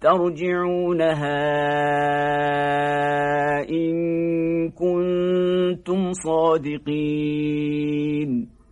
ترجعونها إن كنتم صادقين.